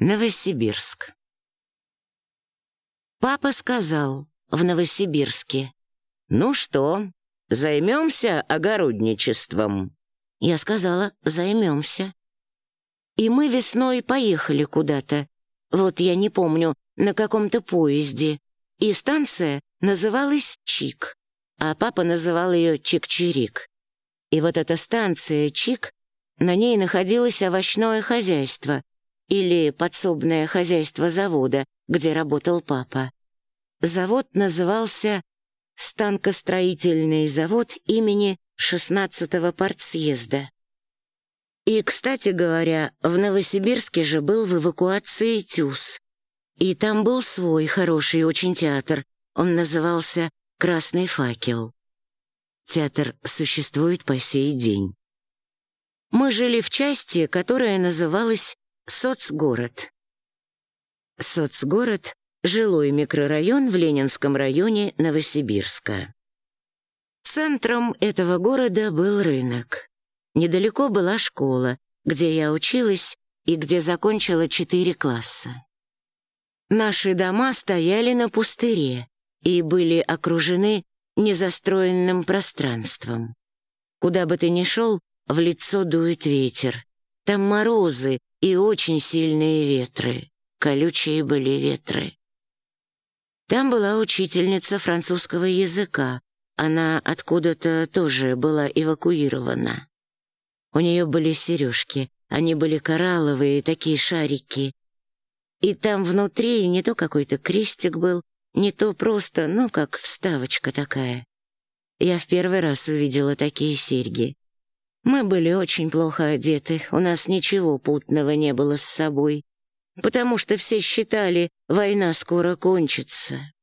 Новосибирск. Папа сказал в Новосибирске, «Ну что, займемся огородничеством?» Я сказала, «Займемся». И мы весной поехали куда-то. Вот я не помню, на каком-то поезде. И станция называлась Чик, а папа называл ее Чик-Чирик. И вот эта станция Чик, на ней находилось овощное хозяйство — или подсобное хозяйство завода, где работал папа. Завод назывался «Станкостроительный завод имени 16-го партсъезда». И, кстати говоря, в Новосибирске же был в эвакуации ТЮЗ. И там был свой хороший очень театр. Он назывался «Красный факел». Театр существует по сей день. Мы жили в части, которая называлась Соцгород. Соцгород — жилой микрорайон в Ленинском районе Новосибирска. Центром этого города был рынок. Недалеко была школа, где я училась и где закончила четыре класса. Наши дома стояли на пустыре и были окружены незастроенным пространством. Куда бы ты ни шел, в лицо дует ветер. Там морозы и очень сильные ветры. Колючие были ветры. Там была учительница французского языка. Она откуда-то тоже была эвакуирована. У нее были сережки. Они были коралловые, такие шарики. И там внутри не то какой-то крестик был, не то просто, ну, как вставочка такая. Я в первый раз увидела такие серьги. Мы были очень плохо одеты, у нас ничего путного не было с собой, потому что все считали, война скоро кончится.